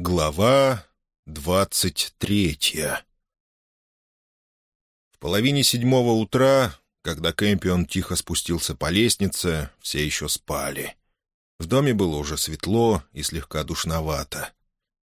Глава двадцать третья В половине седьмого утра, когда Кэмпион тихо спустился по лестнице, все еще спали. В доме было уже светло и слегка душновато.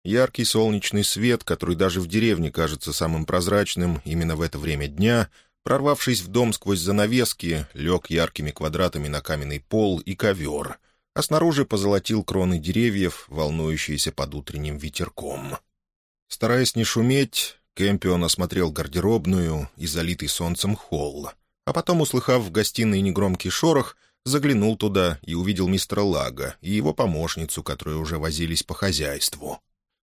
Яркий солнечный свет, который даже в деревне кажется самым прозрачным именно в это время дня, прорвавшись в дом сквозь занавески, лег яркими квадратами на каменный пол и ковер — а снаружи позолотил кроны деревьев, волнующиеся под утренним ветерком. Стараясь не шуметь, Кэмпион осмотрел гардеробную и залитый солнцем холл, а потом, услыхав в гостиной негромкий шорох, заглянул туда и увидел мистера Лага и его помощницу, которые уже возились по хозяйству.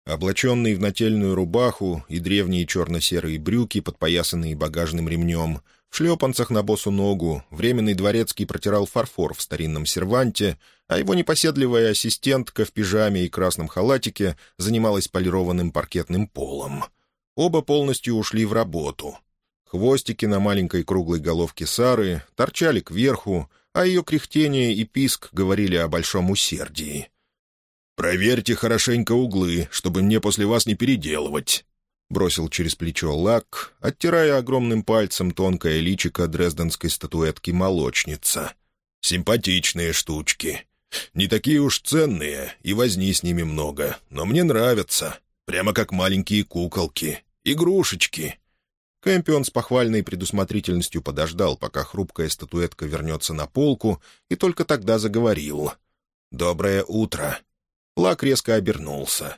Облаченный в нательную рубаху и древние черно-серые брюки, подпоясанные багажным ремнем, шлепанцах на босу ногу временный дворецкий протирал фарфор в старинном серванте, а его непоседливая ассистентка в пижаме и красном халатике занималась полированным паркетным полом. Оба полностью ушли в работу. Хвостики на маленькой круглой головке Сары торчали кверху, а ее кряхтение и писк говорили о большом усердии. «Проверьте хорошенько углы, чтобы мне после вас не переделывать», — бросил через плечо лак, оттирая огромным пальцем тонкое личико дрезденской статуэтки молочница. «Симпатичные штучки. Не такие уж ценные, и возни с ними много, но мне нравятся. Прямо как маленькие куколки. Игрушечки». Кэмпион с похвальной предусмотрительностью подождал, пока хрупкая статуэтка вернется на полку, и только тогда заговорил. «Доброе утро». Лак резко обернулся.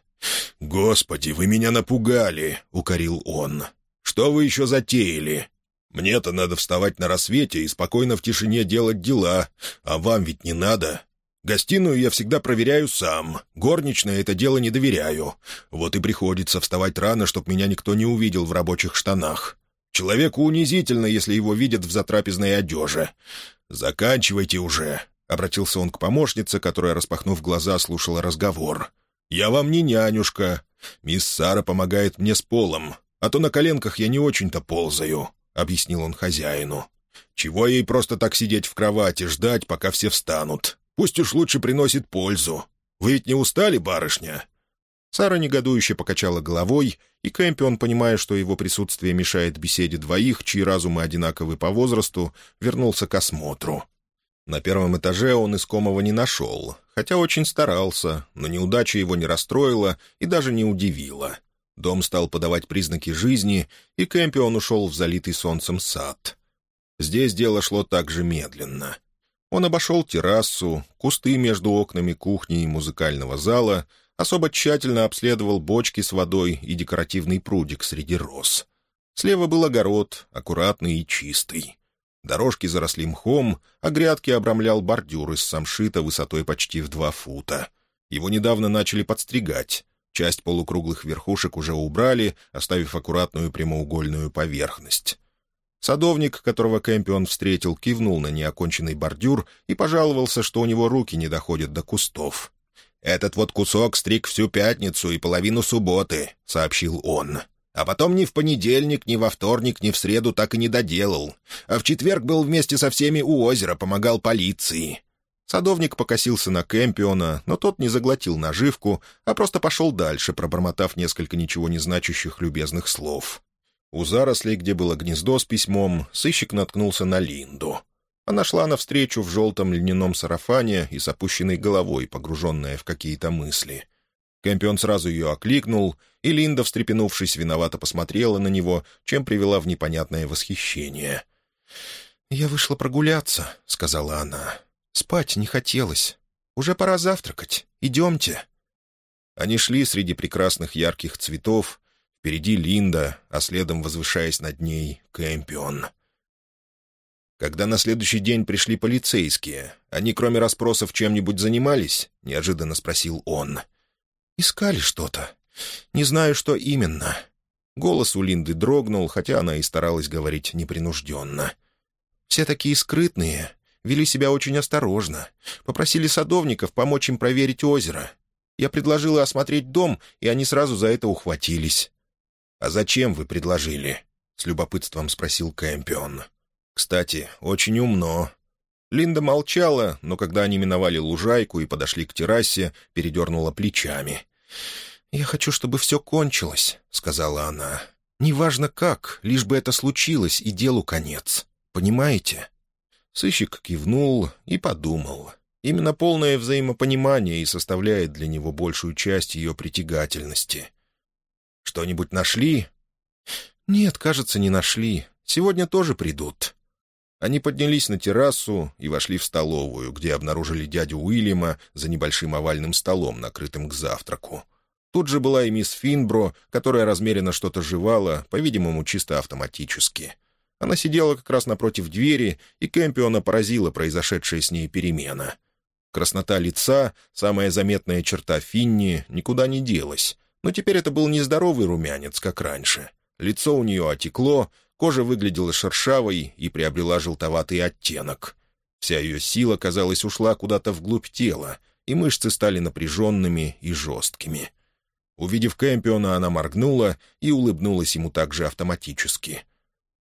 «Господи, вы меня напугали!» — укорил он. «Что вы еще затеяли? Мне-то надо вставать на рассвете и спокойно в тишине делать дела, а вам ведь не надо. Гостиную я всегда проверяю сам, горничное это дело не доверяю. Вот и приходится вставать рано, чтоб меня никто не увидел в рабочих штанах. Человеку унизительно, если его видят в затрапезной одеже. Заканчивайте уже!» — обратился он к помощнице, которая, распахнув глаза, слушала разговор. «Я вам не нянюшка. Мисс Сара помогает мне с полом, а то на коленках я не очень-то ползаю», — объяснил он хозяину. «Чего ей просто так сидеть в кровати, ждать, пока все встанут? Пусть уж лучше приносит пользу. Вы ведь не устали, барышня?» Сара негодующе покачала головой, и Кэмпион, понимая, что его присутствие мешает беседе двоих, чьи разумы одинаковы по возрасту, вернулся к осмотру. На первом этаже он искомого не нашел, хотя очень старался, но неудача его не расстроила и даже не удивила. Дом стал подавать признаки жизни, и Кэмпион ушел в залитый солнцем сад. Здесь дело шло также медленно. Он обошел террасу, кусты между окнами кухни и музыкального зала, особо тщательно обследовал бочки с водой и декоративный прудик среди роз. Слева был огород, аккуратный и чистый. Дорожки заросли мхом, а грядки обрамлял бордюр из самшита высотой почти в два фута. Его недавно начали подстригать. Часть полукруглых верхушек уже убрали, оставив аккуратную прямоугольную поверхность. Садовник, которого Кэмпион встретил, кивнул на неоконченный бордюр и пожаловался, что у него руки не доходят до кустов. «Этот вот кусок стриг всю пятницу и половину субботы», — сообщил он. А потом ни в понедельник, ни во вторник, ни в среду так и не доделал. А в четверг был вместе со всеми у озера, помогал полиции. Садовник покосился на Кэмпиона, но тот не заглотил наживку, а просто пошел дальше, пробормотав несколько ничего не значащих любезных слов. У зарослей, где было гнездо с письмом, сыщик наткнулся на Линду. Она шла навстречу в желтом льняном сарафане и с опущенной головой, погруженная в какие-то мысли — Кэмпион сразу ее окликнул, и Линда, встрепенувшись, виновато посмотрела на него, чем привела в непонятное восхищение. «Я вышла прогуляться», — сказала она. «Спать не хотелось. Уже пора завтракать. Идемте». Они шли среди прекрасных ярких цветов. Впереди Линда, а следом, возвышаясь над ней, Кэмпион. Когда на следующий день пришли полицейские, они, кроме расспросов, чем-нибудь занимались? — неожиданно спросил он. — «Искали что-то. Не знаю, что именно». Голос у Линды дрогнул, хотя она и старалась говорить непринужденно. «Все такие скрытные, вели себя очень осторожно. Попросили садовников помочь им проверить озеро. Я предложила осмотреть дом, и они сразу за это ухватились». «А зачем вы предложили?» — с любопытством спросил Кэмпион. «Кстати, очень умно. Линда молчала, но когда они миновали лужайку и подошли к террасе, передернула плечами. «Я хочу, чтобы все кончилось», — сказала она. «Неважно как, лишь бы это случилось, и делу конец. Понимаете?» Сыщик кивнул и подумал. Именно полное взаимопонимание и составляет для него большую часть ее притягательности. «Что-нибудь нашли?» «Нет, кажется, не нашли. Сегодня тоже придут». Они поднялись на террасу и вошли в столовую, где обнаружили дядю Уильяма за небольшим овальным столом, накрытым к завтраку. Тут же была и мисс Финбро, которая размеренно что-то жевала, по-видимому, чисто автоматически. Она сидела как раз напротив двери, и Кэмпиона поразила произошедшая с ней перемена. Краснота лица, самая заметная черта Финни, никуда не делась, но теперь это был нездоровый румянец, как раньше. Лицо у нее отекло, кожа выглядела шершавой и приобрела желтоватый оттенок. Вся ее сила, казалось, ушла куда-то вглубь тела, и мышцы стали напряженными и жесткими. Увидев Кэмпиона, она моргнула и улыбнулась ему также автоматически.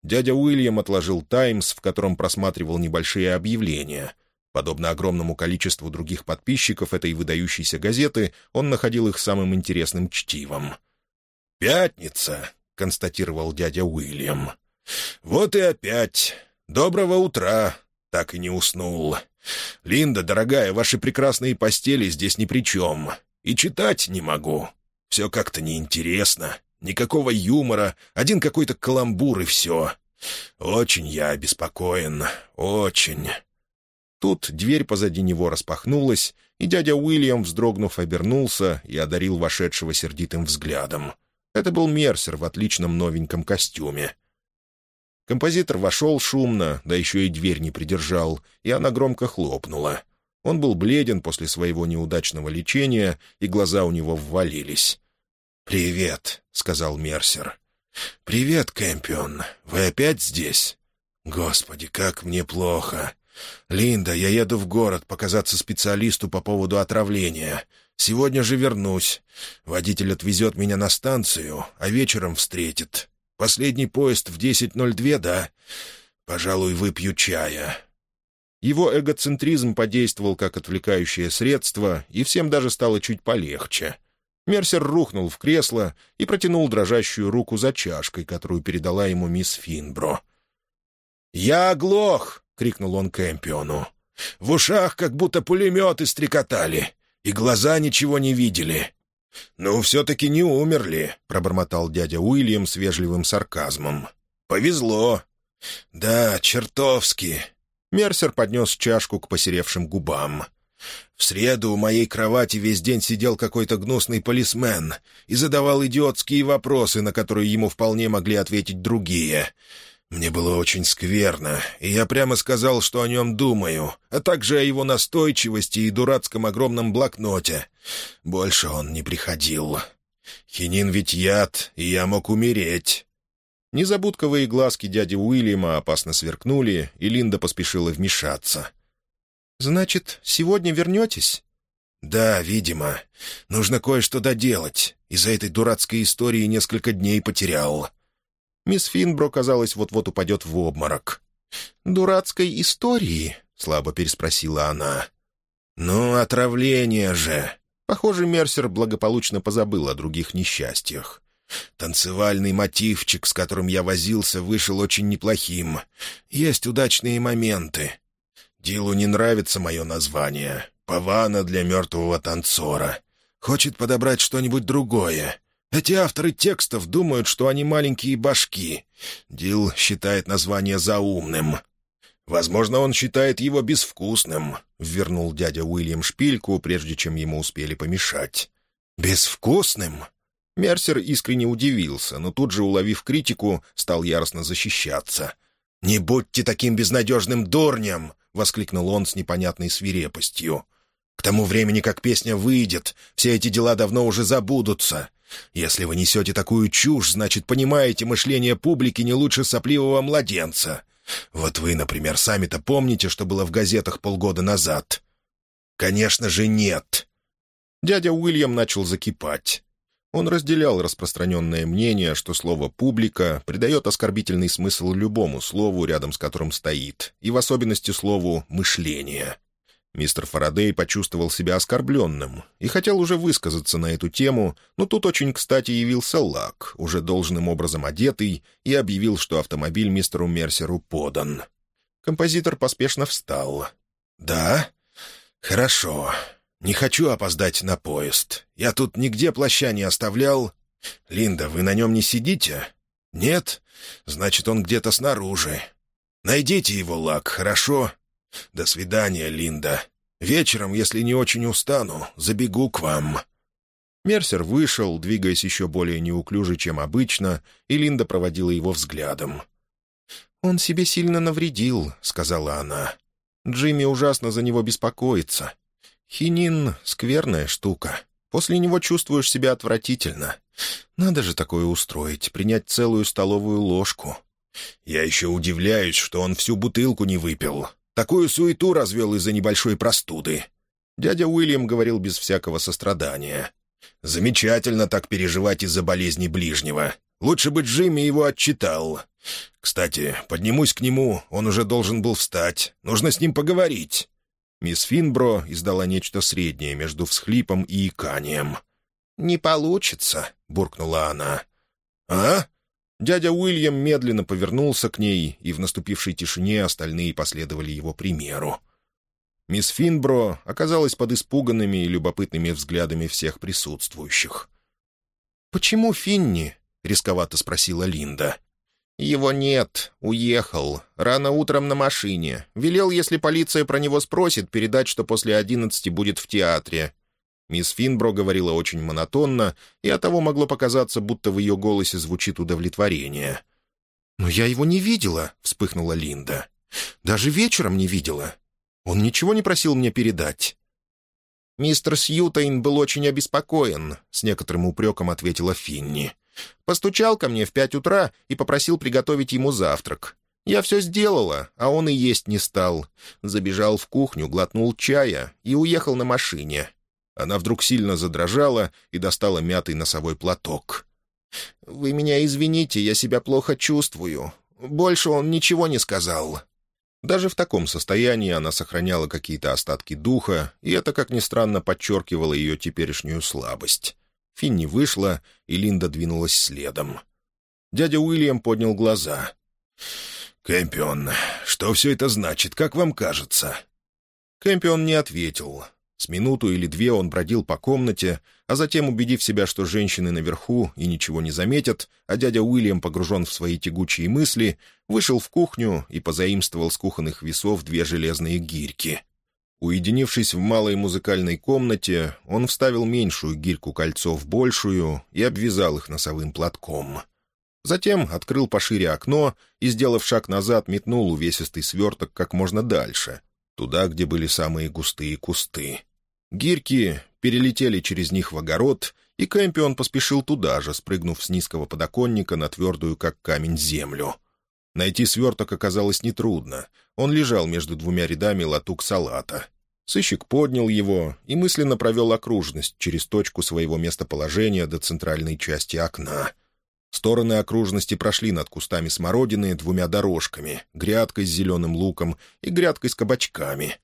Дядя Уильям отложил «Таймс», в котором просматривал небольшие объявления. Подобно огромному количеству других подписчиков этой выдающейся газеты, он находил их самым интересным чтивом. «Пятница», — констатировал дядя Уильям. «Вот и опять. Доброго утра. Так и не уснул. Линда, дорогая, ваши прекрасные постели здесь ни при чем. И читать не могу. Все как-то неинтересно. Никакого юмора, один какой-то каламбур и все. Очень я обеспокоен. Очень». Тут дверь позади него распахнулась, и дядя Уильям, вздрогнув, обернулся и одарил вошедшего сердитым взглядом. Это был Мерсер в отличном новеньком костюме. Композитор вошел шумно, да еще и дверь не придержал, и она громко хлопнула. Он был бледен после своего неудачного лечения, и глаза у него ввалились. «Привет», — сказал Мерсер. «Привет, Кэмпион. Вы опять здесь?» «Господи, как мне плохо. Линда, я еду в город показаться специалисту по поводу отравления. Сегодня же вернусь. Водитель отвезет меня на станцию, а вечером встретит. Последний поезд в 10.02, да? Пожалуй, выпью чая». Его эгоцентризм подействовал как отвлекающее средство, и всем даже стало чуть полегче. Мерсер рухнул в кресло и протянул дрожащую руку за чашкой, которую передала ему мисс Финбро. «Я оглох!» — крикнул он Кэмпиону. «В ушах как будто пулеметы стрекотали и глаза ничего не видели». «Ну, все-таки не умерли», — пробормотал дядя Уильям с вежливым сарказмом. «Повезло». «Да, чертовски». Мерсер поднес чашку к посеревшим губам. «В среду у моей кровати весь день сидел какой-то гнусный полисмен и задавал идиотские вопросы, на которые ему вполне могли ответить другие. Мне было очень скверно, и я прямо сказал, что о нем думаю, а также о его настойчивости и дурацком огромном блокноте. Больше он не приходил. Хинин ведь яд, и я мог умереть. Незабудковые глазки дяди Уильяма опасно сверкнули, и Линда поспешила вмешаться. «Значит, сегодня вернетесь?» «Да, видимо. Нужно кое-что доделать. Из-за этой дурацкой истории несколько дней потерял. Мисс Финбро, казалось, вот-вот упадет в обморок. «Дурацкой истории?» — слабо переспросила она. «Ну, отравление же!» Похоже, Мерсер благополучно позабыл о других несчастьях. «Танцевальный мотивчик, с которым я возился, вышел очень неплохим. Есть удачные моменты. Дилу не нравится мое название. Павана для мертвого танцора. Хочет подобрать что-нибудь другое. Эти авторы текстов думают, что они маленькие башки. Дил считает название заумным. Возможно, он считает его безвкусным», — вернул дядя Уильям шпильку, прежде чем ему успели помешать. «Безвкусным?» Мерсер искренне удивился, но тут же, уловив критику, стал яростно защищаться. «Не будьте таким безнадежным дурнем!» — воскликнул он с непонятной свирепостью. «К тому времени, как песня выйдет, все эти дела давно уже забудутся. Если вы несете такую чушь, значит, понимаете мышление публики не лучше сопливого младенца. Вот вы, например, сами-то помните, что было в газетах полгода назад? Конечно же, нет. Дядя Уильям начал закипать. Он разделял распространенное мнение, что слово «публика» придает оскорбительный смысл любому слову, рядом с которым стоит, и в особенности слову «мышление». Мистер Фарадей почувствовал себя оскорбленным и хотел уже высказаться на эту тему, но тут очень кстати явился Лак, уже должным образом одетый, и объявил, что автомобиль мистеру Мерсеру подан. Композитор поспешно встал. «Да? Хорошо. Не хочу опоздать на поезд. Я тут нигде плаща не оставлял. Линда, вы на нем не сидите? Нет? Значит, он где-то снаружи. Найдите его, Лак, хорошо? До свидания, Линда. Вечером, если не очень устану, забегу к вам». Мерсер вышел, двигаясь еще более неуклюже, чем обычно, и Линда проводила его взглядом. «Он себе сильно навредил», — сказала она. «Джимми ужасно за него беспокоится. Хинин — скверная штука. После него чувствуешь себя отвратительно. Надо же такое устроить, принять целую столовую ложку. Я еще удивляюсь, что он всю бутылку не выпил. Такую суету развел из-за небольшой простуды. Дядя Уильям говорил без всякого сострадания. «Замечательно так переживать из-за болезни ближнего. Лучше бы Джимми его отчитал. Кстати, поднимусь к нему, он уже должен был встать. Нужно с ним поговорить». Мисс Финбро издала нечто среднее между всхлипом и иканием. «Не получится», — буркнула она. «А?» Дядя Уильям медленно повернулся к ней, и в наступившей тишине остальные последовали его примеру. Мисс Финбро оказалась под испуганными и любопытными взглядами всех присутствующих. «Почему Финни?» — рисковато спросила Линда. «Его нет. Уехал. Рано утром на машине. Велел, если полиция про него спросит, передать, что после одиннадцати будет в театре. Мисс Финбро говорила очень монотонно, и оттого могло показаться, будто в ее голосе звучит удовлетворение. «Но я его не видела», — вспыхнула Линда. «Даже вечером не видела. Он ничего не просил мне передать». «Мистер Сьютайн был очень обеспокоен», — с некоторым упреком ответила Финни. «Постучал ко мне в пять утра и попросил приготовить ему завтрак. Я все сделала, а он и есть не стал. Забежал в кухню, глотнул чая и уехал на машине. Она вдруг сильно задрожала и достала мятый носовой платок. «Вы меня извините, я себя плохо чувствую. Больше он ничего не сказал». Даже в таком состоянии она сохраняла какие-то остатки духа, и это, как ни странно, подчеркивало ее теперешнюю слабость. Финни вышла, и Линда двинулась следом. Дядя Уильям поднял глаза. «Кэмпион, что все это значит, как вам кажется?» Кэмпион не ответил. С минуту или две он бродил по комнате, а затем, убедив себя, что женщины наверху и ничего не заметят, а дядя Уильям погружен в свои тягучие мысли, вышел в кухню и позаимствовал с кухонных весов две железные гирьки. Уединившись в малой музыкальной комнате, он вставил меньшую гирьку кольцо в большую и обвязал их носовым платком. Затем открыл пошире окно и, сделав шаг назад, метнул увесистый сверток как можно дальше, туда, где были самые густые кусты. Гирьки перелетели через них в огород, и Кэмпион поспешил туда же, спрыгнув с низкого подоконника на твердую, как камень, землю. Найти сверток оказалось нетрудно. Он лежал между двумя рядами латук салата. Сыщик поднял его и мысленно провел окружность через точку своего местоположения до центральной части окна — Стороны окружности прошли над кустами смородины двумя дорожками, грядкой с зеленым луком и грядкой с кабачками.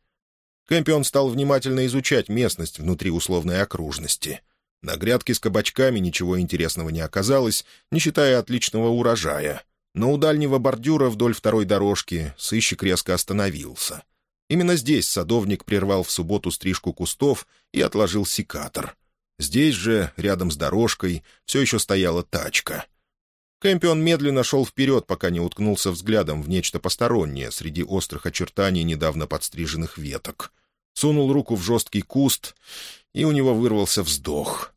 Кэмпион стал внимательно изучать местность внутри условной окружности. На грядке с кабачками ничего интересного не оказалось, не считая отличного урожая. Но у дальнего бордюра вдоль второй дорожки сыщик резко остановился. Именно здесь садовник прервал в субботу стрижку кустов и отложил секатор. Здесь же, рядом с дорожкой, все еще стояла тачка. Кэмпион медленно шел вперед, пока не уткнулся взглядом в нечто постороннее среди острых очертаний недавно подстриженных веток. Сунул руку в жесткий куст, и у него вырвался вздох.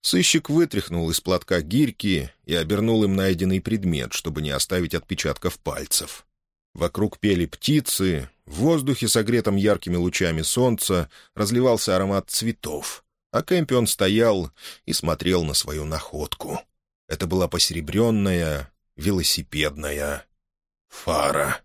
Сыщик вытряхнул из платка гирьки и обернул им найденный предмет, чтобы не оставить отпечатков пальцев. Вокруг пели птицы, в воздухе, согретом яркими лучами солнца, разливался аромат цветов, а Кэмпион стоял и смотрел на свою находку. Это была посеребренная велосипедная фара.